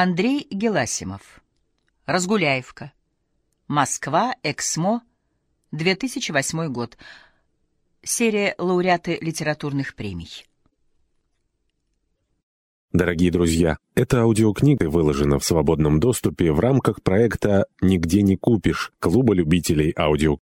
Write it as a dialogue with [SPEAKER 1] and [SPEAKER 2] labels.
[SPEAKER 1] Андрей Геласимов. Разгуляевка. Москва, Эксмо, 2008 год. Серия «Лауреаты литературных премий».
[SPEAKER 2] Дорогие друзья, эта аудиокнига выложена в свободном доступе в рамках проекта «Нигде не купишь» Клуба любителей аудиокниг.